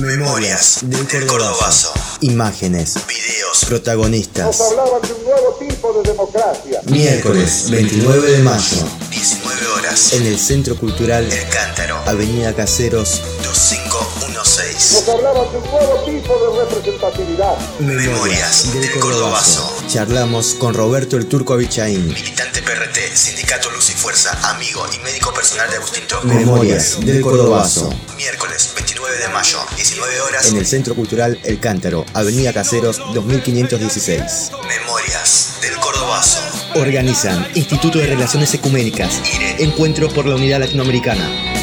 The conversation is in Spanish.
Memorias del Cordobazo. Imágenes, Videos. protagonistas. Nos hablaban de un nuevo tipo de democracia. Miércoles 29 de mayo, 19 horas. en el Centro Cultural El Cántaro. Avenida Caseros, 2516. Nos hablaban de un nuevo tipo de representatividad. Memorias del Cordobazo. Charlamos con Roberto el Turco Abichaín. Militante PRT, Sindicato Luz y Fuerza, amigo y médico personal de Agustín Tosco. Memorias del Cordobazo. Miércoles 29 de mayo, 19 horas. En el Centro Cultural El Cántaro, Avenida Caseros 2516. Memorias del Cordobazo. Organizan Instituto de Relaciones Ecuménicas. Encuentro por la Unidad Latinoamericana.